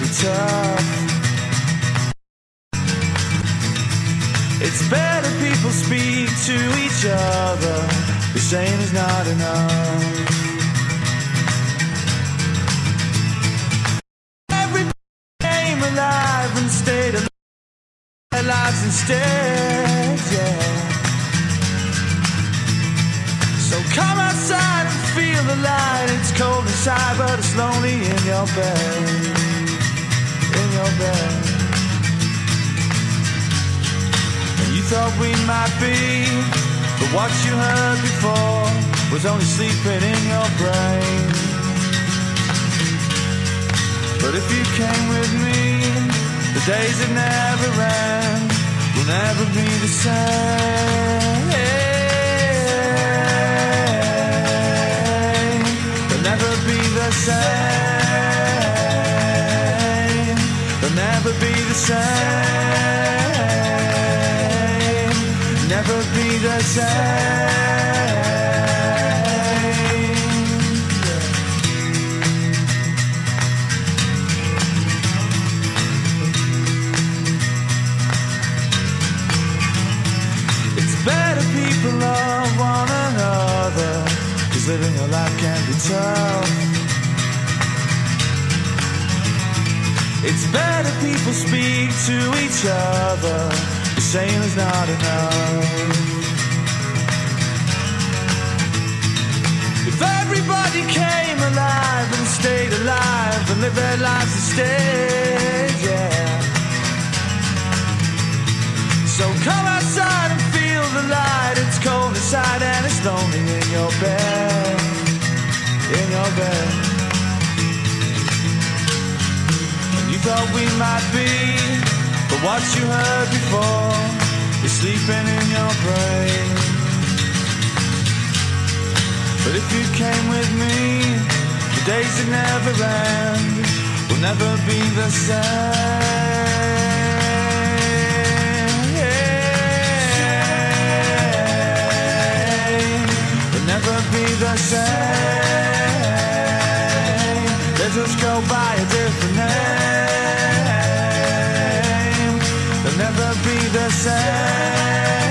be tough. It's better people speak to each other. The saying is not enough. Everybody came light. It's cold inside, but it's lonely in your bed. In your bed. And you thought we might be, but what you heard before was only sleeping in your brain. But if you came with me, the days that never end will never be the same. Same. Never be the same. It's better people love one another. Cause living a life can be tough. It's better people speak to each other. The saying is not enough. If everybody came alive and stayed alive and lived their lives instead, yeah. So come outside and feel the light. It's cold inside and it's lonely in your bed. In your bed. Thought we might be, but what you heard before is sleeping in your brain. But if you came with me, the days that never end will never be the same. Never be the same. Let us go by a different be the same.